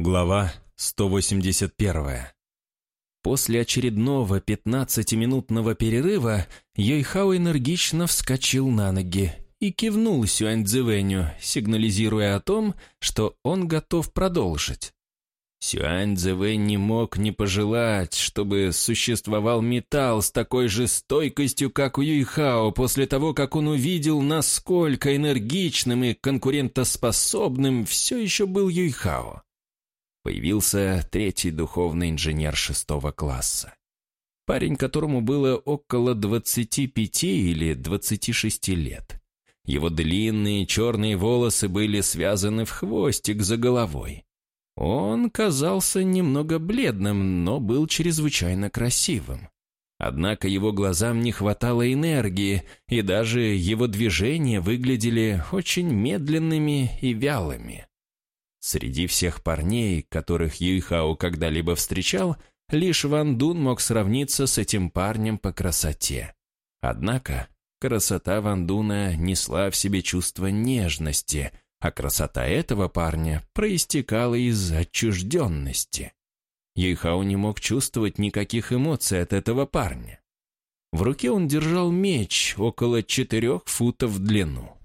Глава 181 После очередного 15-минутного перерыва Йойхао энергично вскочил на ноги и кивнул Сюань Цзэвэню, сигнализируя о том, что он готов продолжить. Сюань Цзэвэнь не мог не пожелать, чтобы существовал металл с такой же стойкостью, как у Юйхао, после того, как он увидел, насколько энергичным и конкурентоспособным все еще был Юйхао. Появился третий духовный инженер шестого класса. Парень, которому было около 25 или 26 лет. Его длинные черные волосы были связаны в хвостик за головой. Он казался немного бледным, но был чрезвычайно красивым. Однако его глазам не хватало энергии, и даже его движения выглядели очень медленными и вялыми. Среди всех парней, которых Юйхао когда-либо встречал, лишь Ван Дун мог сравниться с этим парнем по красоте. Однако красота Ван Дуна несла в себе чувство нежности – а красота этого парня проистекала из отчужденности. Юйхао не мог чувствовать никаких эмоций от этого парня. В руке он держал меч около четырех футов в длину.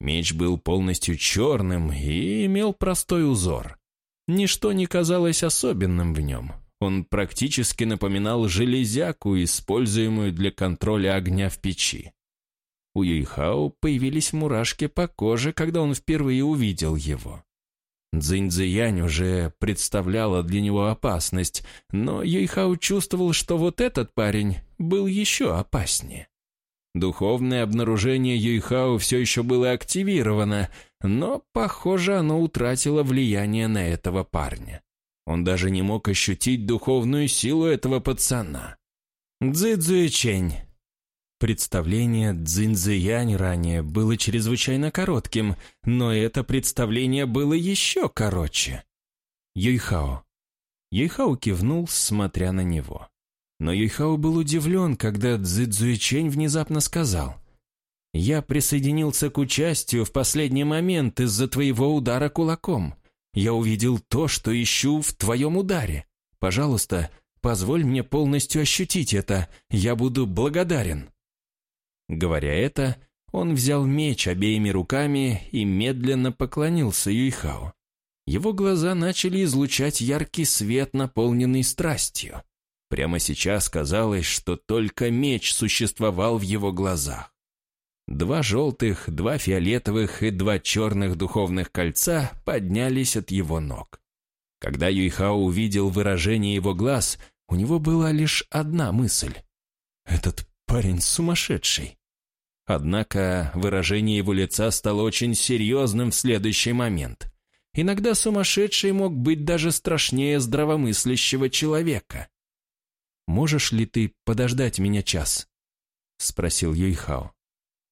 Меч был полностью черным и имел простой узор. Ничто не казалось особенным в нем. Он практически напоминал железяку, используемую для контроля огня в печи. У Юйхао появились мурашки по коже, когда он впервые увидел его. Цзиньцзиянь уже представляла для него опасность, но Юйхао чувствовал, что вот этот парень был еще опаснее. Духовное обнаружение Юйхао все еще было активировано, но, похоже, оно утратило влияние на этого парня. Он даже не мог ощутить духовную силу этого пацана. «Цзэцзуичень, Представление Цзиньцзиянь ранее было чрезвычайно коротким, но это представление было еще короче. Юйхао. Юйхао кивнул, смотря на него. Но Юйхао был удивлен, когда Цзэцзуичень внезапно сказал, «Я присоединился к участию в последний момент из-за твоего удара кулаком. Я увидел то, что ищу в твоем ударе. Пожалуйста, позволь мне полностью ощутить это. Я буду благодарен». Говоря это, он взял меч обеими руками и медленно поклонился Юйхао. Его глаза начали излучать яркий свет, наполненный страстью. Прямо сейчас казалось, что только меч существовал в его глазах. Два желтых, два фиолетовых и два черных духовных кольца поднялись от его ног. Когда Юйхао увидел выражение его глаз, у него была лишь одна мысль. «Этот парень сумасшедший». Однако выражение его лица стало очень серьезным в следующий момент. Иногда сумасшедший мог быть даже страшнее здравомыслящего человека. «Можешь ли ты подождать меня час?» — спросил Юйхао.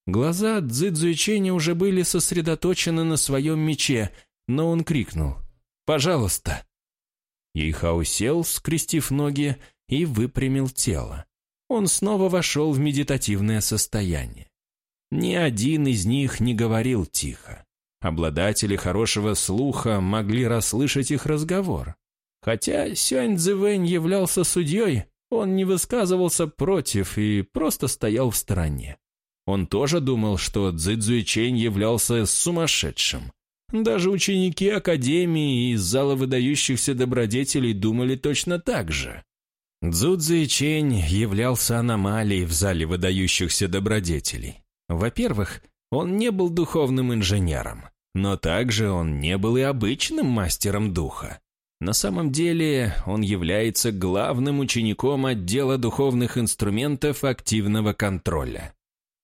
Глаза Цзэцзуиченя уже были сосредоточены на своем мече, но он крикнул «Пожалуйста!». Юйхао сел, скрестив ноги, и выпрямил тело. Он снова вошел в медитативное состояние. Ни один из них не говорил тихо. Обладатели хорошего слуха могли расслышать их разговор. Хотя Сюань Цзэвэнь являлся судьей, он не высказывался против и просто стоял в стороне. Он тоже думал, что Цзы Цзуичень являлся сумасшедшим. Даже ученики Академии из зала выдающихся добродетелей думали точно так же. Цзу Цзуичень являлся аномалией в зале выдающихся добродетелей. Во-первых, он не был духовным инженером, но также он не был и обычным мастером духа. На самом деле он является главным учеником отдела духовных инструментов активного контроля.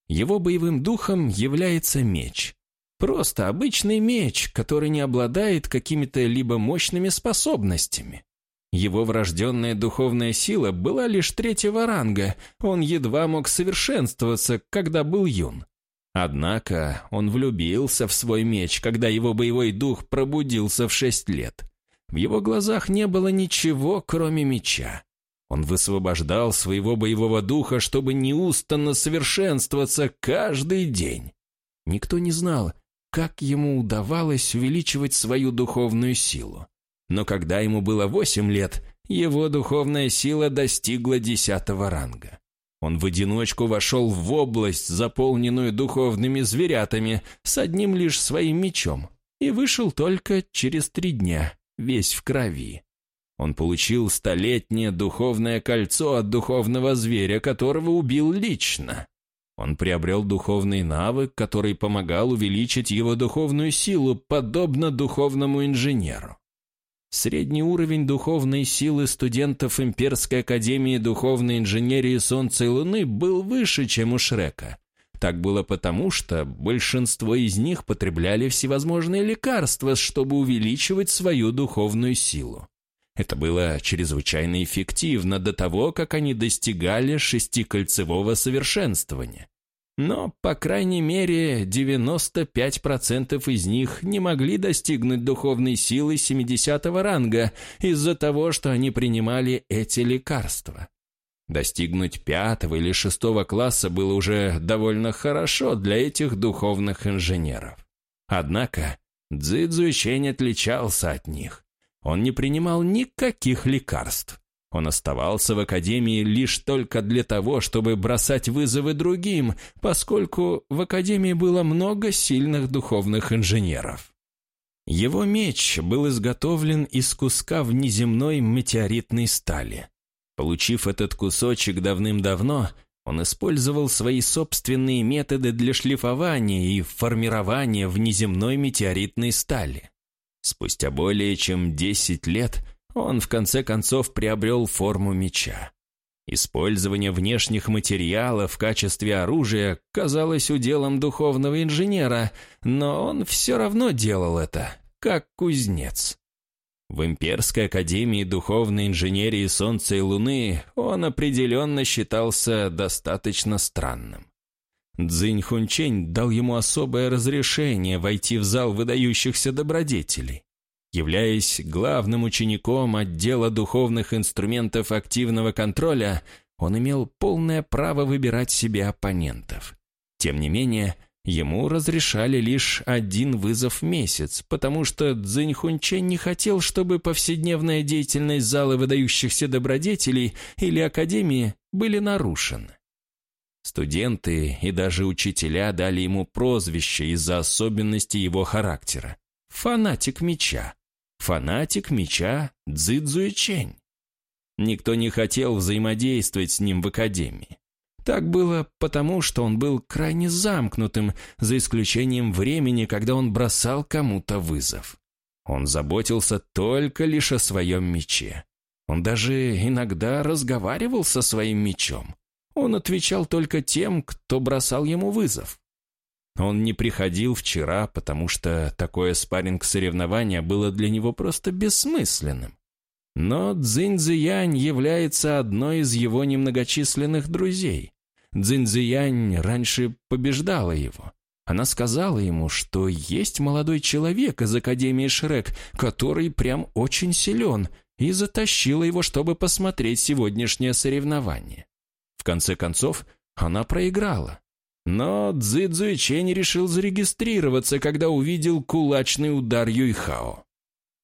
Его боевым духом является меч. Просто обычный меч, который не обладает какими-то либо мощными способностями. Его врожденная духовная сила была лишь третьего ранга, он едва мог совершенствоваться, когда был юн. Однако он влюбился в свой меч, когда его боевой дух пробудился в шесть лет. В его глазах не было ничего, кроме меча. Он высвобождал своего боевого духа, чтобы неустанно совершенствоваться каждый день. Никто не знал, как ему удавалось увеличивать свою духовную силу. но когда ему было восемь лет, его духовная сила достигла десятого ранга. Он в одиночку вошел в область, заполненную духовными зверятами, с одним лишь своим мечом, и вышел только через три дня, весь в крови. Он получил столетнее духовное кольцо от духовного зверя, которого убил лично. Он приобрел духовный навык, который помогал увеличить его духовную силу, подобно духовному инженеру. Средний уровень духовной силы студентов Имперской Академии Духовной Инженерии Солнца и Луны был выше, чем у Шрека. Так было потому, что большинство из них потребляли всевозможные лекарства, чтобы увеличивать свою духовную силу. Это было чрезвычайно эффективно до того, как они достигали шестикольцевого совершенствования. Но, по крайней мере, 95% из них не могли достигнуть духовной силы 70-го ранга из-за того, что они принимали эти лекарства. Достигнуть пятого или шестого класса было уже довольно хорошо для этих духовных инженеров. Однако Цзэцзуй Чэнь отличался от них. Он не принимал никаких лекарств. Он оставался в академии лишь только для того, чтобы бросать вызовы другим, поскольку в академии было много сильных духовных инженеров. Его меч был изготовлен из куска внеземной метеоритной стали. Получив этот кусочек давным-давно, он использовал свои собственные методы для шлифования и формирования внеземной метеоритной стали. Спустя более чем 10 лет он в конце концов приобрел форму меча. Использование внешних материалов в качестве оружия казалось уделом духовного инженера, но он все равно делал это, как кузнец. В Имперской академии духовной инженерии Солнца и Луны он определенно считался достаточно странным. Цзинь Хунчень дал ему особое разрешение войти в зал выдающихся добродетелей. Являясь главным учеником отдела духовных инструментов активного контроля, он имел полное право выбирать себе оппонентов. Тем не менее, ему разрешали лишь один вызов в месяц, потому что Цзиньхунчен не хотел, чтобы повседневная деятельность зала выдающихся добродетелей или академии были нарушены. Студенты и даже учителя дали ему прозвище из-за особенностей его характера – «фанатик меча» фанатик меча Цзэцзуэчень. Никто не хотел взаимодействовать с ним в академии. Так было потому, что он был крайне замкнутым, за исключением времени, когда он бросал кому-то вызов. Он заботился только лишь о своем мече. Он даже иногда разговаривал со своим мечом. Он отвечал только тем, кто бросал ему вызов. Он не приходил вчера, потому что такое спарринг-соревнование было для него просто бессмысленным. Но Цзиньцзиянь является одной из его немногочисленных друзей. Цзиньцзиянь раньше побеждала его. Она сказала ему, что есть молодой человек из Академии Шрек, который прям очень силен, и затащила его, чтобы посмотреть сегодняшнее соревнование. В конце концов, она проиграла. Но Цзи Цзуичень решил зарегистрироваться, когда увидел кулачный удар Юйхао.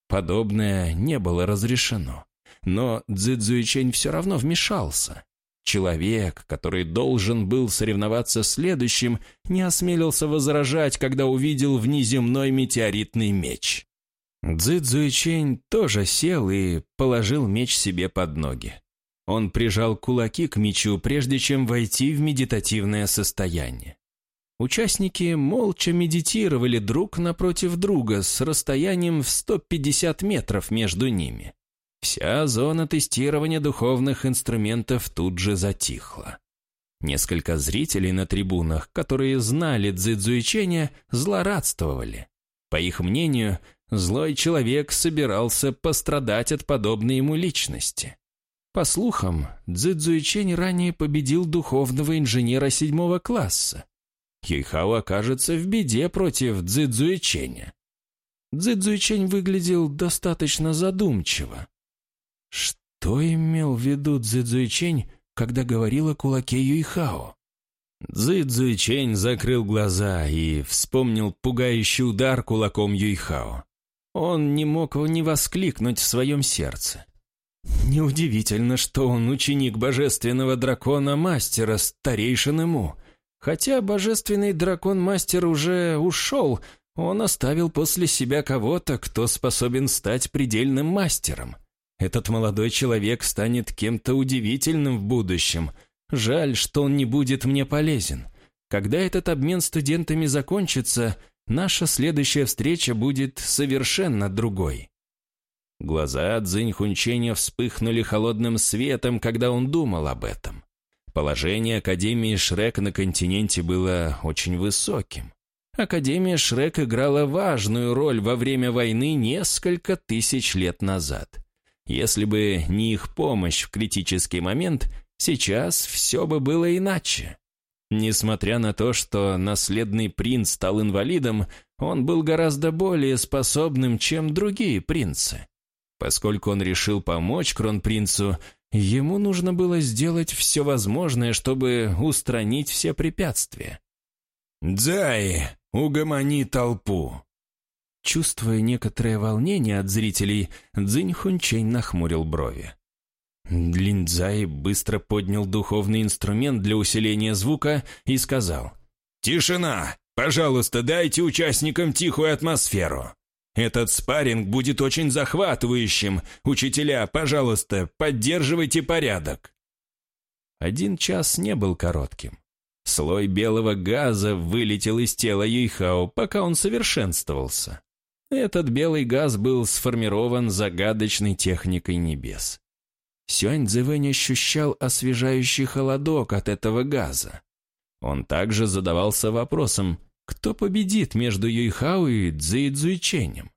Подобное не было разрешено. Но Цзи Цзуичень все равно вмешался. Человек, который должен был соревноваться следующим, не осмелился возражать, когда увидел внеземной метеоритный меч. Цзи тоже сел и положил меч себе под ноги. Он прижал кулаки к мечу, прежде чем войти в медитативное состояние. Участники молча медитировали друг напротив друга с расстоянием в 150 метров между ними. Вся зона тестирования духовных инструментов тут же затихла. Несколько зрителей на трибунах, которые знали Цзэцзуиченя, злорадствовали. По их мнению, злой человек собирался пострадать от подобной ему личности. По слухам, Цзэцзуичень ранее победил духовного инженера седьмого класса. Юйхао окажется в беде против Цзэцзуиченя. Цзэцзуичень выглядел достаточно задумчиво. Что имел в виду Цзэцзуичень, когда говорил о кулаке Юйхао? Цзэцзуичень закрыл глаза и вспомнил пугающий удар кулаком Юйхао. он не мог не воскликнуть в своем сердце. Неудивительно, что он ученик божественного дракона-мастера, старейшин ему. Хотя божественный дракон-мастер уже ушел, он оставил после себя кого-то, кто способен стать предельным мастером. Этот молодой человек станет кем-то удивительным в будущем. Жаль, что он не будет мне полезен. Когда этот обмен студентами закончится, наша следующая встреча будет совершенно другой. Глаза Цзинь вспыхнули холодным светом, когда он думал об этом. Положение Академии Шрек на континенте было очень высоким. Академия Шрек играла важную роль во время войны несколько тысяч лет назад. Если бы не их помощь в критический момент, сейчас все бы было иначе. Несмотря на то, что наследный принц стал инвалидом, он был гораздо более способным, чем другие принцы. Поскольку он решил помочь кронпринцу, ему нужно было сделать все возможное, чтобы устранить все препятствия. «Дзай, угомони толпу!» Чувствуя некоторое волнение от зрителей, Цзинь Хунчень нахмурил брови. Линдзай быстро поднял духовный инструмент для усиления звука и сказал. «Тишина! Пожалуйста, дайте участникам тихую атмосферу. Этот спарринг будет очень захватывающим. Учителя, пожалуйста, поддерживайте порядок». Один час не был коротким. Слой белого газа вылетел из тела Юйхао, пока он совершенствовался. Этот белый газ был сформирован загадочной техникой небес. Сюань Цзэвэнь ощущал освежающий холодок от этого газа. Он также задавался вопросом, кто победит между Юйхао и Цзи Цзуйченем.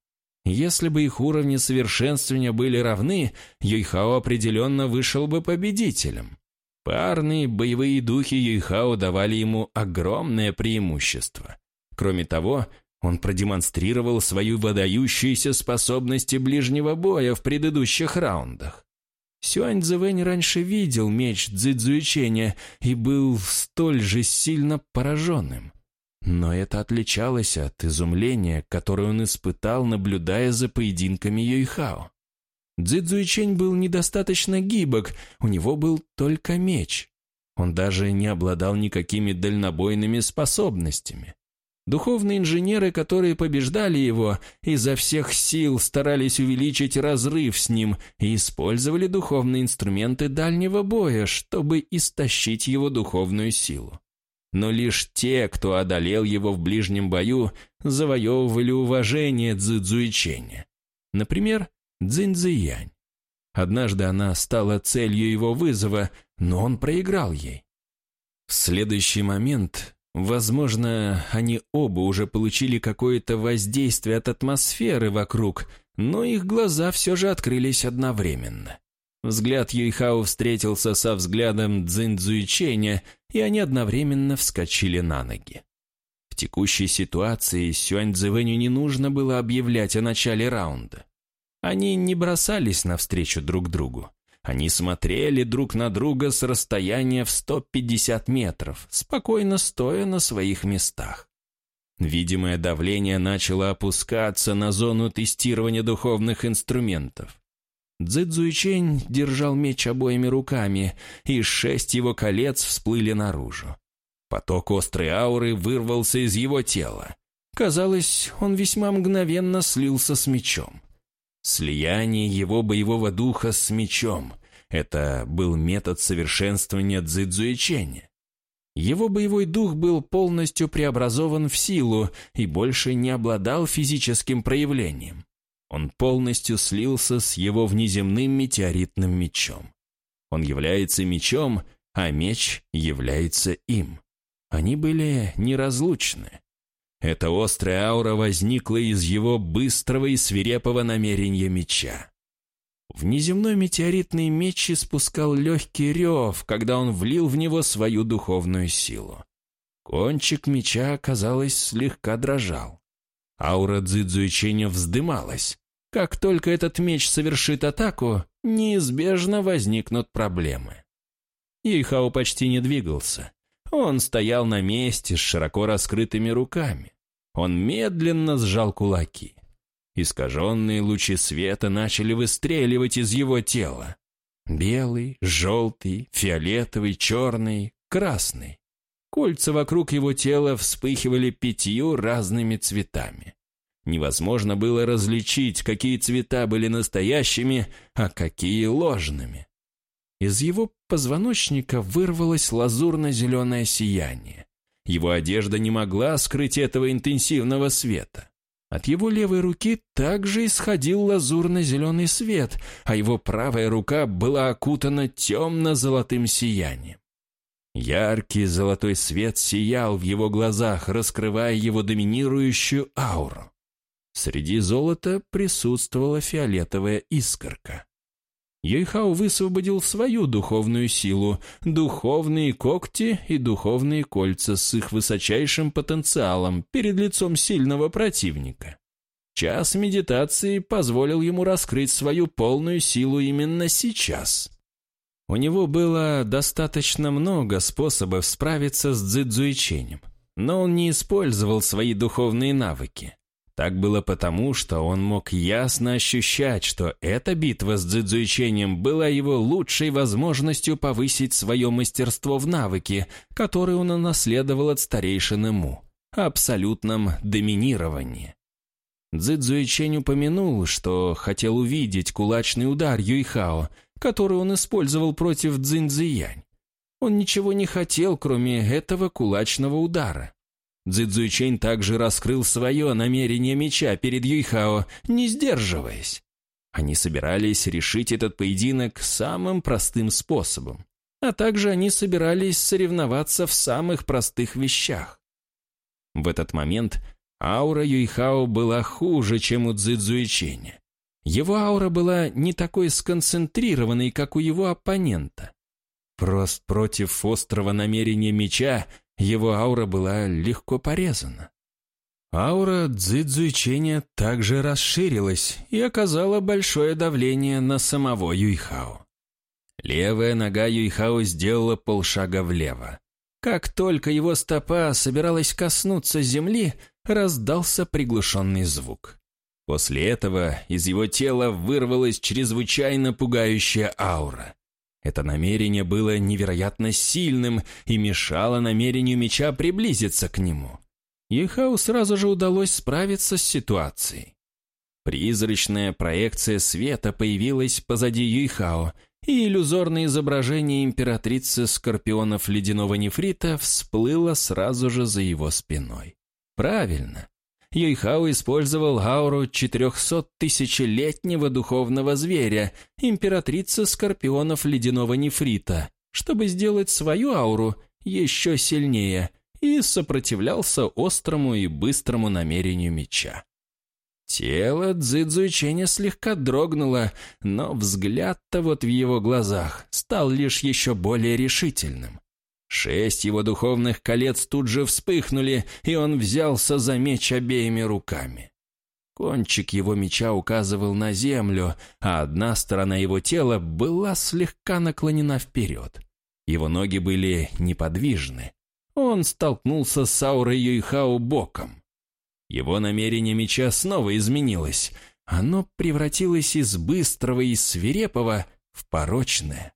Если бы их уровни совершенствования были равны, Юйхао определенно вышел бы победителем. Парные боевые духи Юйхао давали ему огромное преимущество. Кроме того, он продемонстрировал свою выдающиеся способности ближнего боя в предыдущих раундах. Сюань Цзэвэнь раньше видел меч Цзэцзуиченя и был столь же сильно пораженным. Но это отличалось от изумления, которое он испытал, наблюдая за поединками Юйхао. Цзэцзуичень был недостаточно гибок, у него был только меч. Он даже не обладал никакими дальнобойными способностями. Духовные инженеры, которые побеждали его, изо всех сил старались увеличить разрыв с ним и использовали духовные инструменты дальнего боя, чтобы истощить его духовную силу. Но лишь те, кто одолел его в ближнем бою, завоевывали уважение Цзэцзуиченя. Например, Цзиньцзиянь. Однажды она стала целью его вызова, но он проиграл ей. В следующий момент Возможно, они оба уже получили какое-то воздействие от атмосферы вокруг, но их глаза все же открылись одновременно. Взгляд Юйхао встретился со взглядом Цзиньцзуиченя, и они одновременно вскочили на ноги. В текущей ситуации Сюань Цзэвэню не нужно было объявлять о начале раунда. Они не бросались навстречу друг другу. Они смотрели друг на друга с расстояния в 150 метров, спокойно стоя на своих местах. Видимое давление начало опускаться на зону тестирования духовных инструментов. Цзэцзуичень держал меч обоими руками, и шесть его колец всплыли наружу. Поток острой ауры вырвался из его тела. Казалось, он весьма мгновенно слился с мечом. Слияние его боевого духа с мечом. Это был метод совершенствования дзидзуичения. Его боевой дух был полностью преобразован в силу и больше не обладал физическим проявлением. Он полностью слился с его внеземным метеоритным мечом. Он является мечом, а меч является им. Они были неразлучны. Эта острая аура возникла из его быстрого и свирепого намерения меча. Внеземной метеоритный меч испускал легкий рев, когда он влил в него свою духовную силу. Кончик меча, казалось, слегка дрожал. Аура Цзэцзуиченя вздымалась. Как только этот меч совершит атаку, неизбежно возникнут проблемы. Ихао почти не двигался. Он стоял на месте с широко раскрытыми руками. Он медленно сжал кулаки. Искаженные лучи света начали выстреливать из его тела. Белый, желтый, фиолетовый, черный, красный. Кольца вокруг его тела вспыхивали пятью разными цветами. Невозможно было различить, какие цвета были настоящими, а какие ложными. Из его позвоночника вырвалось лазурно-зеленое сияние. Его одежда не могла скрыть этого интенсивного света. От его левой руки также исходил лазурно-зеленый свет, а его правая рука была окутана темно-золотым сиянием. Яркий золотой свет сиял в его глазах, раскрывая его доминирующую ауру. Среди золота присутствовала фиолетовая искорка. Йойхао высвободил свою духовную силу, духовные когти и духовные кольца с их высочайшим потенциалом перед лицом сильного противника. Час медитации позволил ему раскрыть свою полную силу именно сейчас. У него было достаточно много способов справиться с дзидзуиченем, но он не использовал свои духовные навыки. Так было потому, что он мог ясно ощущать, что эта битва с дзидзуичением была его лучшей возможностью повысить свое мастерство в навыке, который он унаследовал от старейшины Му – абсолютном доминировании. Цзэцзуичень упомянул, что хотел увидеть кулачный удар Юйхао, который он использовал против Цзиньцзиянь. Он ничего не хотел, кроме этого кулачного удара. Цзэцзуичень также раскрыл свое намерение меча перед Юйхао, не сдерживаясь. Они собирались решить этот поединок самым простым способом, а также они собирались соревноваться в самых простых вещах. В этот момент Аура Юйхао была хуже, чем у Цзэцзуиченя. Его аура была не такой сконцентрированной, как у его оппонента. Просто против острого намерения меча его аура была легко порезана. Аура Цзэцзуиченя также расширилась и оказала большое давление на самого Юйхао. Левая нога Юйхао сделала полшага влево. Как только его стопа собиралась коснуться земли, раздался приглушенный звук. После этого из его тела вырвалась чрезвычайно пугающая аура. Это намерение было невероятно сильным и мешало намерению меча приблизиться к нему. Ехау сразу же удалось справиться с ситуацией. Призрачная проекция света появилась позади Юйхао, и иллюзорное изображение императрицы скорпионов ледяного нефрита всплыло сразу же за его спиной. Правильно. Юйхао использовал ауру 400-тысячелетнего духовного зверя, императрицы скорпионов ледяного нефрита, чтобы сделать свою ауру еще сильнее и сопротивлялся острому и быстрому намерению меча. Тело Цзэцзуиченя слегка дрогнуло, но взгляд-то вот в его глазах стал лишь еще более решительным. Шесть его духовных колец тут же вспыхнули, и он взялся за меч обеими руками. Кончик его меча указывал на землю, а одна сторона его тела была слегка наклонена вперед. Его ноги были неподвижны. Он столкнулся с аурой Юйхао боком. Его намерение меча снова изменилось. Оно превратилось из быстрого и свирепого в порочное.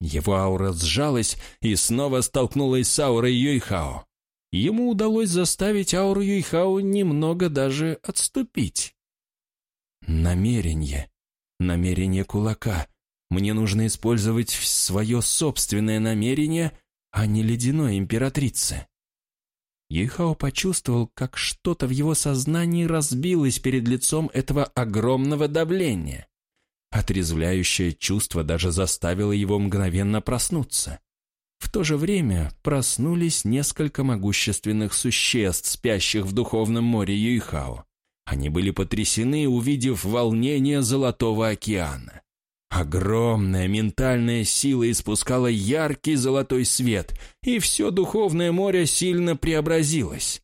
Его аура сжалась и снова столкнулась с аурой Юйхао. Ему удалось заставить ауру Юйхао немного даже отступить. Намерение. Намерение кулака. Мне нужно использовать свое собственное намерение, а не ледяной императрицы. Юйхао почувствовал, как что-то в его сознании разбилось перед лицом этого огромного давления. Отрезвляющее чувство даже заставило его мгновенно проснуться. В то же время проснулись несколько могущественных существ, спящих в духовном море Юйхао. Они были потрясены, увидев волнение Золотого океана. Огромная ментальная сила испускала яркий золотой свет, и все духовное море сильно преобразилось.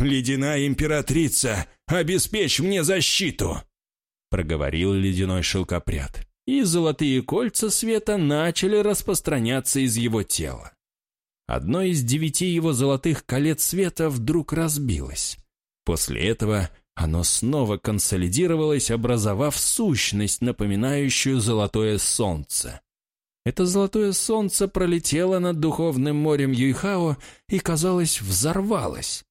«Ледяная императрица, обеспечь мне защиту!» Проговорил ледяной шелкопряд, и золотые кольца света начали распространяться из его тела. Одно из девяти его золотых колец света вдруг разбилось. После этого оно снова консолидировалось, образовав сущность, напоминающую золотое солнце. Это золотое солнце пролетело над духовным морем Юйхао и, казалось, взорвалось.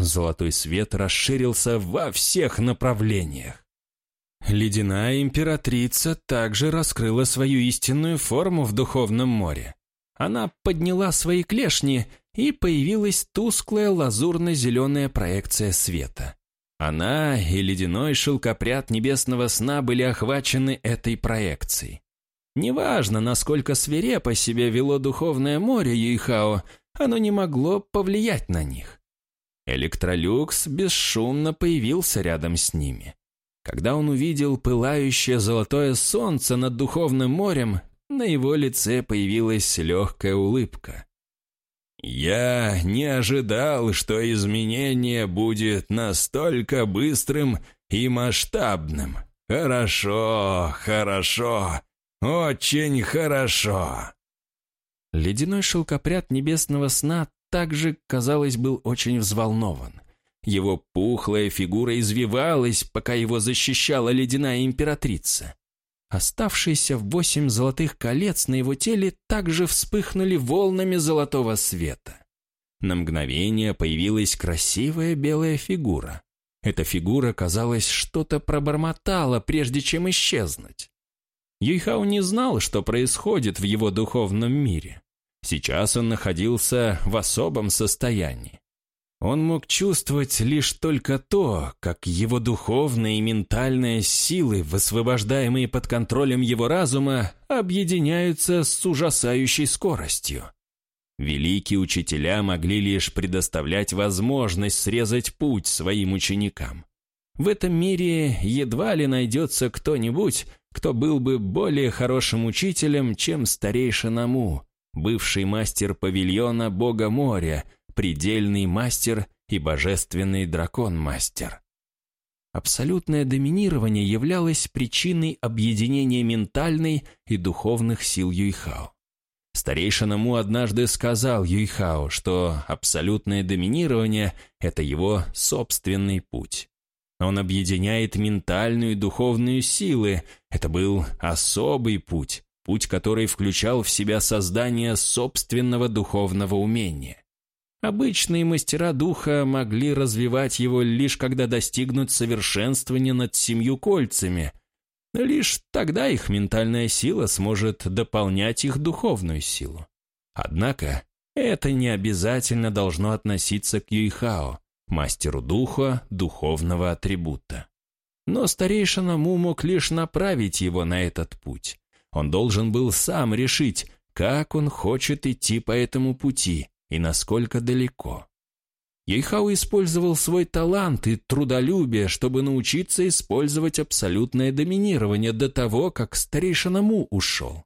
Золотой свет расширился во всех направлениях. Ледяная императрица также раскрыла свою истинную форму в духовном море. Она подняла свои клешни, и появилась тусклая лазурно-зеленая проекция света. Она и ледяной шелкопряд небесного сна были охвачены этой проекцией. Неважно, насколько свирепо себя вело духовное море Юйхао, оно не могло повлиять на них. Электролюкс бесшумно появился рядом с ними. Когда он увидел пылающее золотое солнце над духовным морем, на его лице появилась легкая улыбка. «Я не ожидал, что изменение будет настолько быстрым и масштабным. Хорошо, хорошо, очень хорошо». Ледяной шелкопряд небесного сна также, казалось, был очень взволнован. Его пухлая фигура извивалась, пока его защищала ледяная императрица. Оставшиеся восемь золотых колец на его теле также вспыхнули волнами золотого света. На мгновение появилась красивая белая фигура. Эта фигура, казалось, что-то пробормотала, прежде чем исчезнуть. Юйхао не знал, что происходит в его духовном мире. Сейчас он находился в особом состоянии. Он мог чувствовать лишь только то, как его духовная и ментальная силы, высвобождаемые под контролем его разума, объединяются с ужасающей скоростью. Великие учителя могли лишь предоставлять возможность срезать путь своим ученикам. В этом мире едва ли найдется кто-нибудь, кто был бы более хорошим учителем, чем старейшина Му, бывший мастер павильона Бога моря, предельный мастер и божественный дракон-мастер. Абсолютное доминирование являлось причиной объединения ментальной и духовных сил Юйхао. Старейшина Му однажды сказал Юйхао, что абсолютное доминирование – это его собственный путь. Он объединяет ментальную и духовную силы. Это был особый путь, путь, который включал в себя создание собственного духовного умения. Обычные мастера духа могли развивать его лишь когда достигнут совершенствования над семью кольцами. Лишь тогда их ментальная сила сможет дополнять их духовную силу. Однако это не обязательно должно относиться к Юйхао, мастеру духа духовного атрибута. Но старейшина Му мог лишь направить его на этот путь. Он должен был сам решить, как он хочет идти по этому пути, и насколько далеко. Ейхау использовал свой талант и трудолюбие, чтобы научиться использовать абсолютное доминирование до того, как старейшина Му ушел.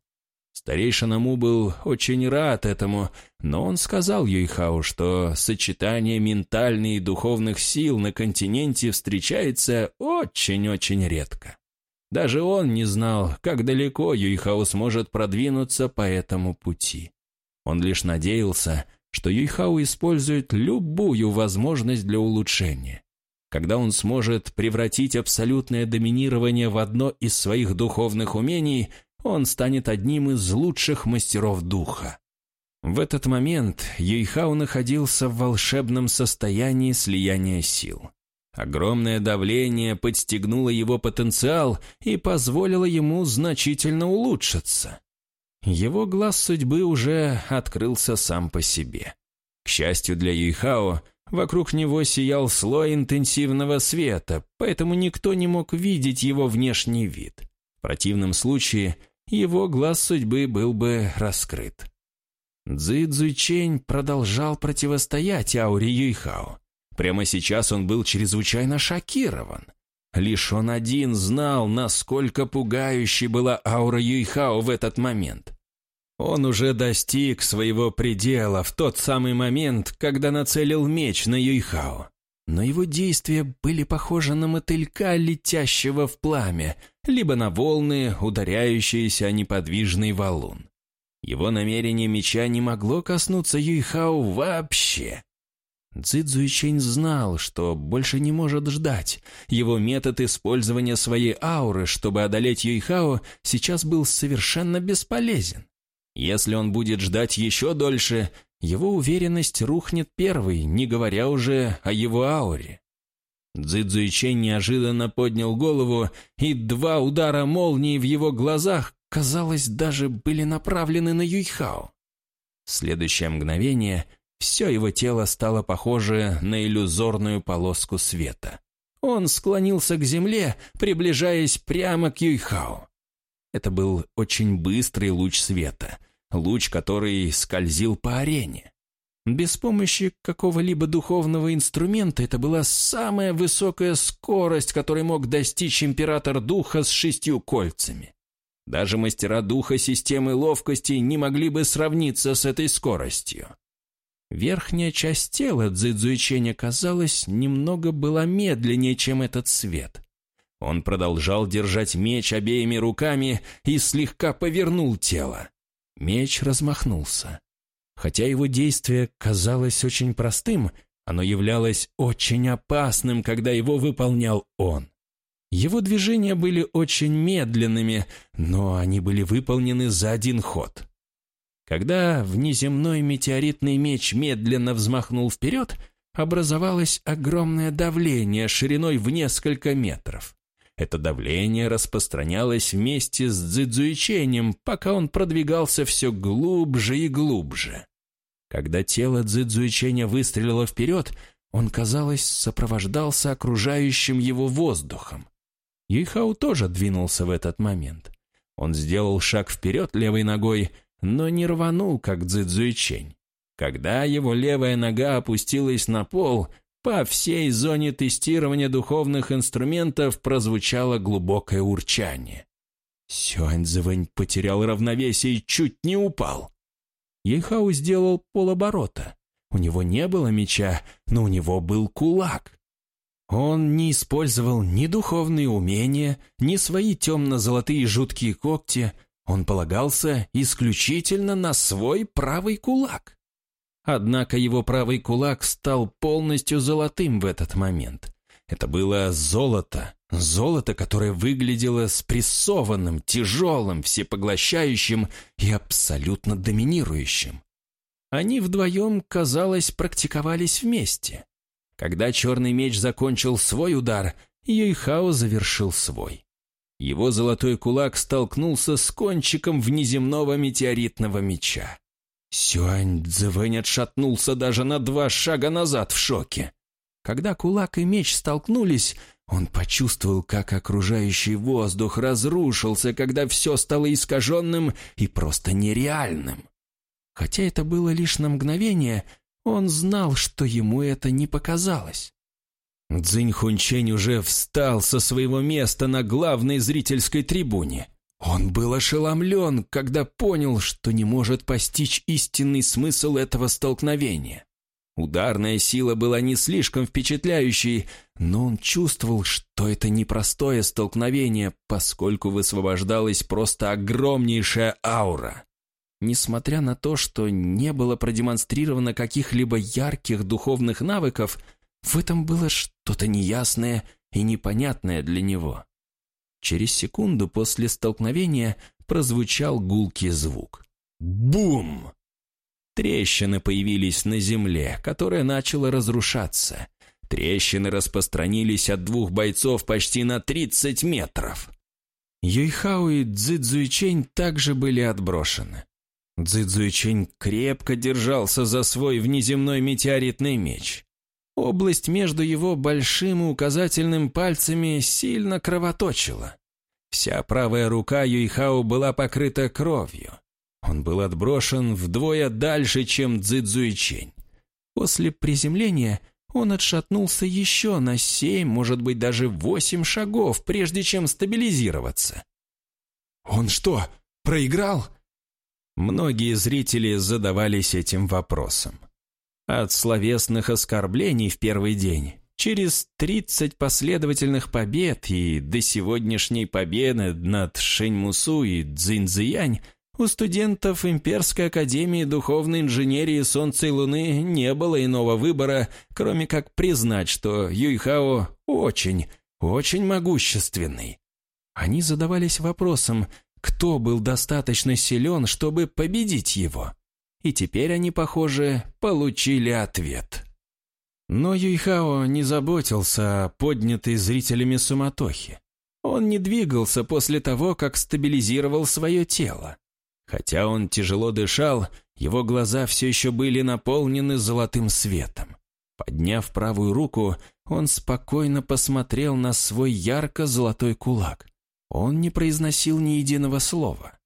Старейшина Му был очень рад этому, но он сказал Юйхау, что сочетание ментальной и духовных сил на континенте встречается очень-очень редко. Даже он не знал, как далеко Юйхау сможет продвинуться по этому пути. Он лишь надеялся, что Юйхау использует любую возможность для улучшения. Когда он сможет превратить абсолютное доминирование в одно из своих духовных умений, он станет одним из лучших мастеров духа. В этот момент Юйхау находился в волшебном состоянии слияния сил. Огромное давление подстегнуло его потенциал и позволило ему значительно улучшиться. Его глаз судьбы уже открылся сам по себе. К счастью для Юйхао, вокруг него сиял слой интенсивного света, поэтому никто не мог видеть его внешний вид. В противном случае его глаз судьбы был бы раскрыт. Цзи Цзуйчень продолжал противостоять ауре Юйхао. Прямо сейчас он был чрезвычайно шокирован. Лишь он один знал, насколько пугающей была аура Юйхао в этот момент. Он уже достиг своего предела в тот самый момент, когда нацелил меч на Юйхао. Но его действия были похожи на мотылька, летящего в пламя, либо на волны, ударяющиеся о неподвижный валун. Его намерение меча не могло коснуться Юйхао вообще. Цзи Цзуйчень знал, что больше не может ждать. Его метод использования своей ауры, чтобы одолеть Юйхао, сейчас был совершенно бесполезен. Если он будет ждать еще дольше, его уверенность рухнет первой, не говоря уже о его ауре. Цзи неожиданно поднял голову, и два удара молнии в его глазах, казалось, даже были направлены на Юйхао. В следующее мгновение все его тело стало похоже на иллюзорную полоску света. Он склонился к земле, приближаясь прямо к Юйхао. Это был очень быстрый луч света, луч, который скользил по арене. Без помощи какого-либо духовного инструмента это была самая высокая скорость, которой мог достичь император духа с шестью кольцами. Даже мастера духа системы ловкости не могли бы сравниться с этой скоростью. Верхняя часть тела Цзэцзуиченя, казалось, немного была медленнее, чем этот свет. Он продолжал держать меч обеими руками и слегка повернул тело. Меч размахнулся. Хотя его действие казалось очень простым, оно являлось очень опасным, когда его выполнял он. Его движения были очень медленными, но они были выполнены за один ход. Когда внеземной метеоритный меч медленно взмахнул вперед, образовалось огромное давление шириной в несколько метров. Это давление распространялось вместе с дзидзуичением, пока он продвигался все глубже и глубже. Когда тело Цзэцзуиченя выстрелило вперед, он, казалось, сопровождался окружающим его воздухом. Юйхау тоже двинулся в этот момент. Он сделал шаг вперед левой ногой, но не рванул, как Цзэцзуичень. Когда его левая нога опустилась на пол, по всей зоне тестирования духовных инструментов прозвучало глубокое урчание. Сюань Цзэвэнь потерял равновесие и чуть не упал. Ейхау сделал полоборота. У него не было меча, но у него был кулак. Он не использовал ни духовные умения, ни свои темно-золотые жуткие когти. Он полагался исключительно на свой правый кулак. Однако его правый кулак стал полностью золотым в этот момент. Это было золото, золото, которое выглядело спрессованным, тяжелым, всепоглощающим и абсолютно доминирующим. Они вдвоем, казалось, практиковались вместе. Когда черный меч закончил свой удар, Юйхао завершил свой. Его золотой кулак столкнулся с кончиком внеземного метеоритного меча. Сюань Цзэвэнь отшатнулся даже на два шага назад в шоке. Когда кулак и меч столкнулись, он почувствовал, как окружающий воздух разрушился, когда все стало искаженным и просто нереальным. Хотя это было лишь на мгновение, он знал, что ему это не показалось. Цзинь Хунчень уже встал со своего места на главной зрительской трибуне. Он был ошеломлен, когда понял, что не может постичь истинный смысл этого столкновения. Ударная сила была не слишком впечатляющей, но он чувствовал, что это непростое столкновение, поскольку высвобождалась просто огромнейшая аура. Несмотря на то, что не было продемонстрировано каких-либо ярких духовных навыков, в этом было что-то неясное и непонятное для него. Через секунду после столкновения прозвучал гулкий звук. Бум! Трещины появились на земле, которая начала разрушаться. Трещины распространились от двух бойцов почти на 30 метров. Юйхао и Цзэцзуйчень также были отброшены. Цзэцзуйчень крепко держался за свой внеземной метеоритный меч. Область между его большим и указательным пальцами сильно кровоточила. Вся правая рука Юйхао была покрыта кровью. Он был отброшен вдвое дальше, чем Цзэцзуичень. После приземления он отшатнулся еще на семь, может быть, даже восемь шагов, прежде чем стабилизироваться. «Он что, проиграл?» Многие зрители задавались этим вопросом. От словесных оскорблений в первый день, через 30 последовательных побед и до сегодняшней победы над Шэньмусу и Цзиньцзиянь У студентов Имперской Академии Духовной Инженерии Солнца и Луны не было иного выбора, кроме как признать, что Юйхао очень, очень могущественный. Они задавались вопросом, кто был достаточно силен, чтобы победить его. И теперь они, похоже, получили ответ. Но Юйхао не заботился о поднятой зрителями суматохе. Он не двигался после того, как стабилизировал свое тело. Хотя он тяжело дышал, его глаза все еще были наполнены золотым светом. Подняв правую руку, он спокойно посмотрел на свой ярко-золотой кулак. Он не произносил ни единого слова.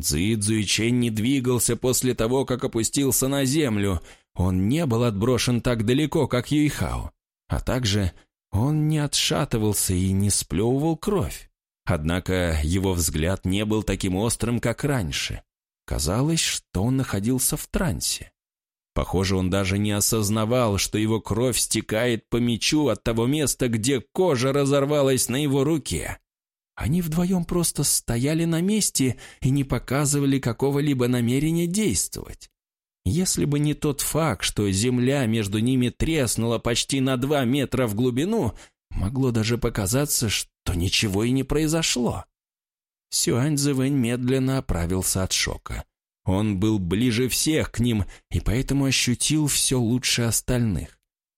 Цзи Цзуичень не двигался после того, как опустился на землю. Он не был отброшен так далеко, как Юйхао. А также он не отшатывался и не сплевывал кровь. Однако его взгляд не был таким острым, как раньше. Казалось, что он находился в трансе. Похоже, он даже не осознавал, что его кровь стекает по мечу от того места, где кожа разорвалась на его руке. Они вдвоем просто стояли на месте и не показывали какого-либо намерения действовать. Если бы не тот факт, что земля между ними треснула почти на два метра в глубину, могло даже показаться, что ничего и не произошло. Сюань Цзэвэнь медленно оправился от шока. Он был ближе всех к ним и поэтому ощутил все лучше остальных.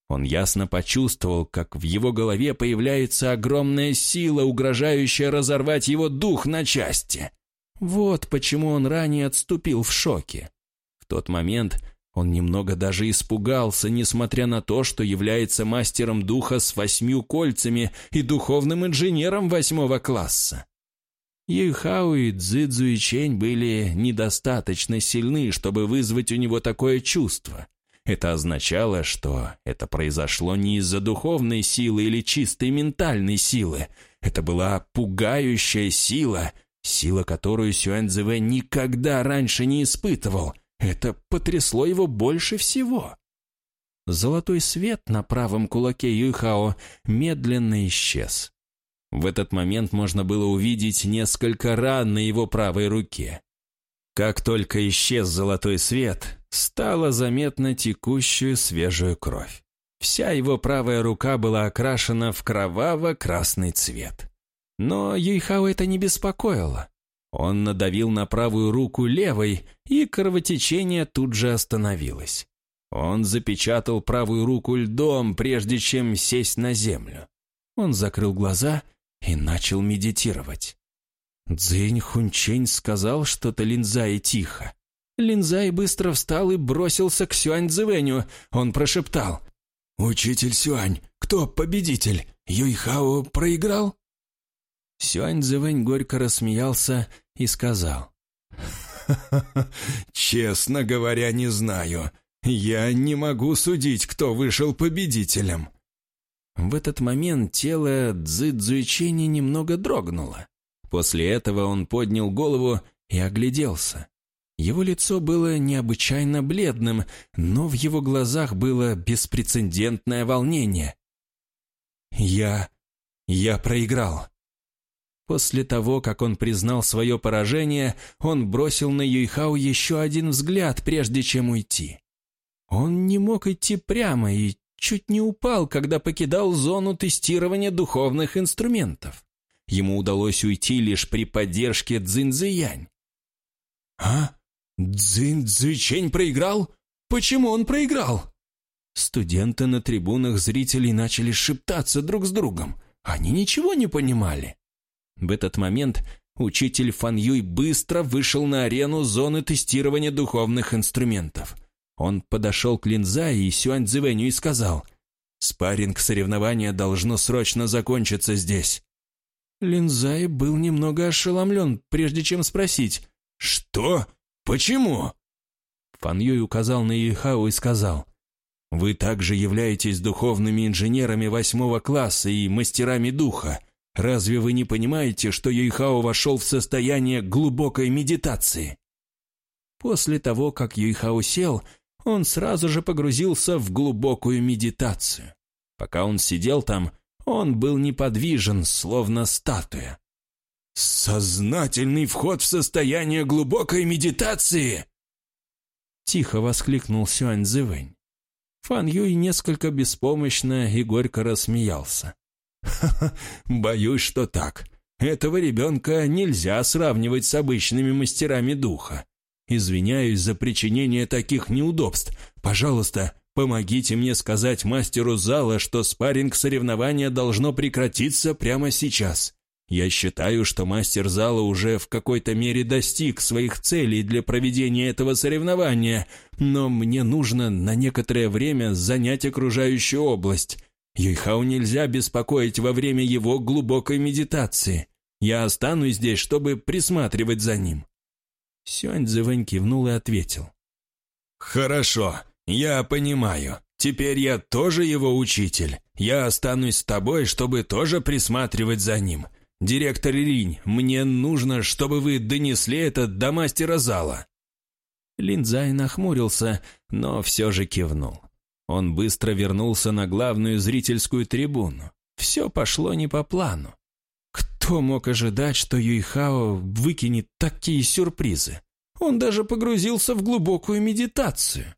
Он ясно почувствовал, как в его голове появляется огромная сила, угрожающая разорвать его дух на части. Вот почему он ранее отступил в шоке. В тот момент он немного даже испугался, несмотря на то, что является мастером духа с восьмью кольцами и духовным инженером восьмого класса. Юйхао и Цзэцзу и были недостаточно сильны, чтобы вызвать у него такое чувство. Это означало, что это произошло не из-за духовной силы или чистой ментальной силы. Это была пугающая сила, сила, которую Сюэнцзэвэ никогда раньше не испытывал. Это потрясло его больше всего. Золотой свет на правом кулаке Юйхао медленно исчез. В этот момент можно было увидеть несколько ран на его правой руке. Как только исчез золотой свет, стало заметно текущую свежую кровь. Вся его правая рука была окрашена в кроваво-красный цвет. Но Юйхао это не беспокоило. Он надавил на правую руку левой, и кровотечение тут же остановилось. Он запечатал правую руку льдом, прежде чем сесть на землю. Он закрыл глаза и начал медитировать. Цзинь Хунчень сказал что-то Линзае тихо. Линзай быстро встал и бросился к Сюань Цзэвэню. Он прошептал. «Учитель Сюань, кто победитель? Юйхао проиграл?» Сюань Цзэвэнь горько рассмеялся и сказал. «Честно говоря, не знаю. Я не могу судить, кто вышел победителем». В этот момент тело Цзы Цзуичени немного дрогнуло. После этого он поднял голову и огляделся. Его лицо было необычайно бледным, но в его глазах было беспрецедентное волнение. «Я... я проиграл». После того, как он признал свое поражение, он бросил на Юйхау еще один взгляд, прежде чем уйти. Он не мог идти прямо и чуть не упал, когда покидал зону тестирования духовных инструментов. Ему удалось уйти лишь при поддержке Цзиньцзиянь. «А? Цзиньцзичень проиграл? Почему он проиграл?» Студенты на трибунах зрителей начали шептаться друг с другом. Они ничего не понимали. В этот момент учитель Фан Юй быстро вышел на арену зоны тестирования духовных инструментов. Он подошел к Линзае и Сюань Цзэвэню и сказал, «Спарринг соревнования должно срочно закончиться здесь. Линзай был немного ошеломлен, прежде чем спросить «Что? Почему?» Фан Юй указал на Юйхао и сказал «Вы также являетесь духовными инженерами восьмого класса и мастерами духа. Разве вы не понимаете, что Юйхао вошел в состояние глубокой медитации?» После того, как Юйхао сел, он сразу же погрузился в глубокую медитацию. Пока он сидел там, он был неподвижен, словно статуя. «Сознательный вход в состояние глубокой медитации!» Тихо воскликнул Сюань Цзэвэнь. Фан Юй несколько беспомощно и горько рассмеялся. «Ха-ха, боюсь, что так. Этого ребенка нельзя сравнивать с обычными мастерами духа. Извиняюсь за причинение таких неудобств. Пожалуйста, помогите мне сказать мастеру зала, что спарринг соревнования должно прекратиться прямо сейчас. Я считаю, что мастер зала уже в какой-то мере достиг своих целей для проведения этого соревнования, но мне нужно на некоторое время занять окружающую область. Юйхау нельзя беспокоить во время его глубокой медитации. Я останусь здесь, чтобы присматривать за ним». Сюань Цзэвэнь кивнул и ответил. «Хорошо, я понимаю. Теперь я тоже его учитель. Я останусь с тобой, чтобы тоже присматривать за ним. Директор Линь, мне нужно, чтобы вы донесли это до мастера зала». Линдзай нахмурился, но все же кивнул. Он быстро вернулся на главную зрительскую трибуну. Все пошло не по плану. Кто мог ожидать, что Юйхао выкинет такие сюрпризы? Он даже погрузился в глубокую медитацию.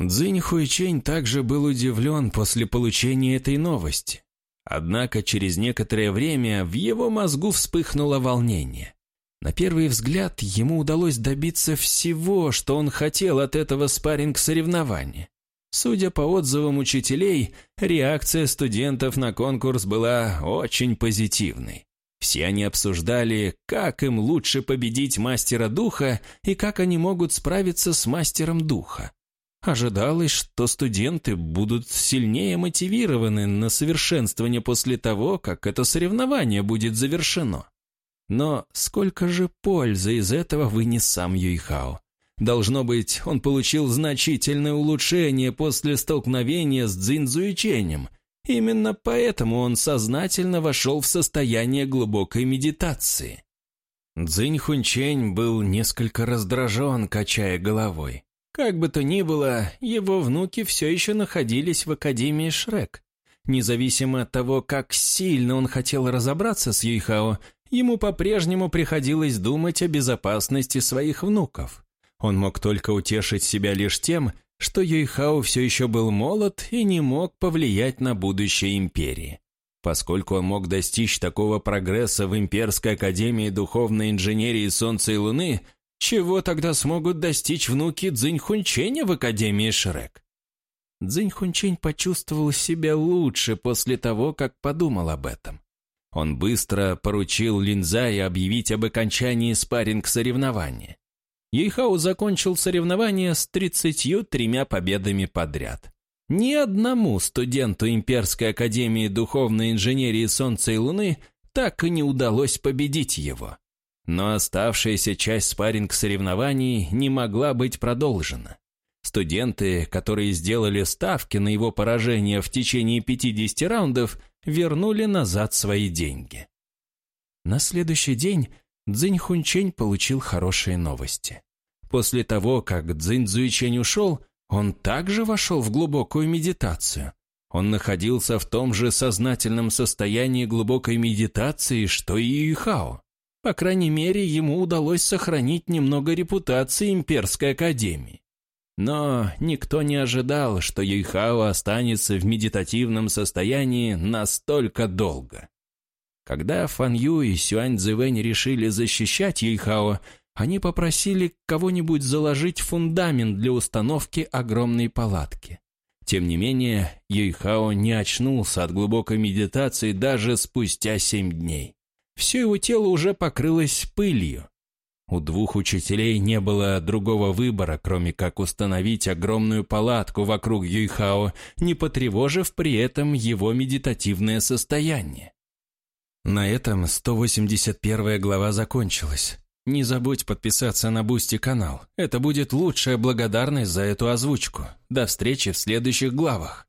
Цзинь Хуйчень также был удивлен после получения этой новости. Однако через некоторое время в его мозгу вспыхнуло волнение. На первый взгляд ему удалось добиться всего, что он хотел от этого спарринг-соревнования. Судя по отзывам учителей, реакция студентов на конкурс была очень позитивной. Все они обсуждали, как им лучше победить мастера духа и как они могут справиться с мастером духа. Ожидалось, что студенты будут сильнее мотивированы на совершенствование после того, как это соревнование будет завершено. Но сколько же пользы из этого вынес сам Юйхао? Должно быть, он получил значительное улучшение после столкновения с Цзиньцзуиченем. Именно поэтому он сознательно вошел в состояние глубокой медитации. Цзинь Хунчень был несколько раздражен, качая головой. Как бы то ни было, его внуки все еще находились в Академии Шрек. Независимо от того, как сильно он хотел разобраться с Юйхао, ему по-прежнему приходилось думать о безопасности своих внуков. Он мог только утешить себя лишь тем, что Юйхао все еще был молод и не мог повлиять на будущее империи. Поскольку он мог достичь такого прогресса в Имперской Академии Духовной Инженерии Солнца и Луны, чего тогда смогут достичь внуки Цзиньхунченя в Академии Шрек? Цзиньхунчень почувствовал себя лучше после того, как подумал об этом. Он быстро поручил Линзае объявить об окончании спарринг-соревнования. Ейхау закончил соревнование с 33 победами подряд. Ни одному студенту Имперской Академии Духовной Инженерии Солнца и Луны так и не удалось победить его. Но оставшаяся часть спарринг-соревнований не могла быть продолжена. Студенты, которые сделали ставки на его поражение в течение 50 раундов, вернули назад свои деньги. На следующий день Цзинь Хунчень получил хорошие новости. После того, как Цзинь Цзуичень ушел, он также вошел в глубокую медитацию. Он находился в том же сознательном состоянии глубокой медитации, что и Юйхао. По крайней мере, ему удалось сохранить немного репутации Имперской Академии. Но никто не ожидал, что Юйхао останется в медитативном состоянии настолько долго. Когда Фан Ю и Сюань Цзэвэнь решили защищать Юйхао, они попросили кого-нибудь заложить фундамент для установки огромной палатки. Тем не менее, Юйхао не очнулся от глубокой медитации даже спустя семь дней. Все его тело уже покрылось пылью. У двух учителей не было другого выбора, кроме как установить огромную палатку вокруг Юйхао, не потревожив при этом его медитативное состояние. На этом 181 глава закончилась. Не забудь подписаться на Boosty канал. Это будет лучшая благодарность за эту озвучку. До встречи в следующих главах.